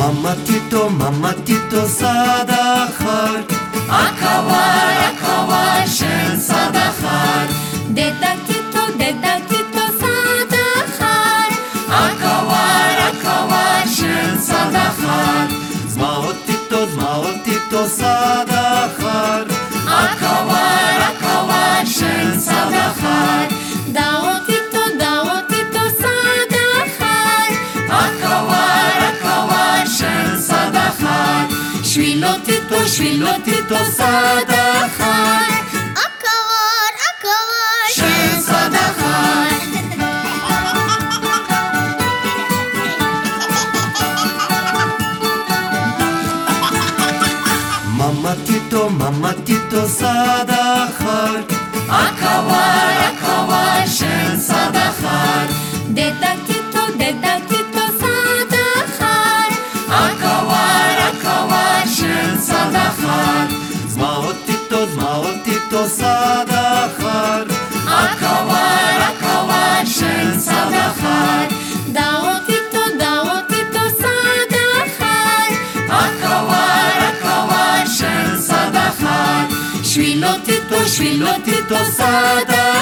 Mamatito, mamatito, zadachar Akawar, akawar, shen zadachar Dedakito, dedakito, zadachar Akawar, akawar, shen zadachar Zmaotito, zmaotito, zadachar Akawar Şvilotito, şvilotito sadahar Akavar, akavar Şen sadahar Mama tito, mama tito sadahar Akavar זמאותיתו סדחר. הקוואר, הקוואר של סדחר. דאותיתו, דאותיתו סדחר. הקוואר, הקוואר של סדחר. שווילותיתו, שווילותיתו סדחר.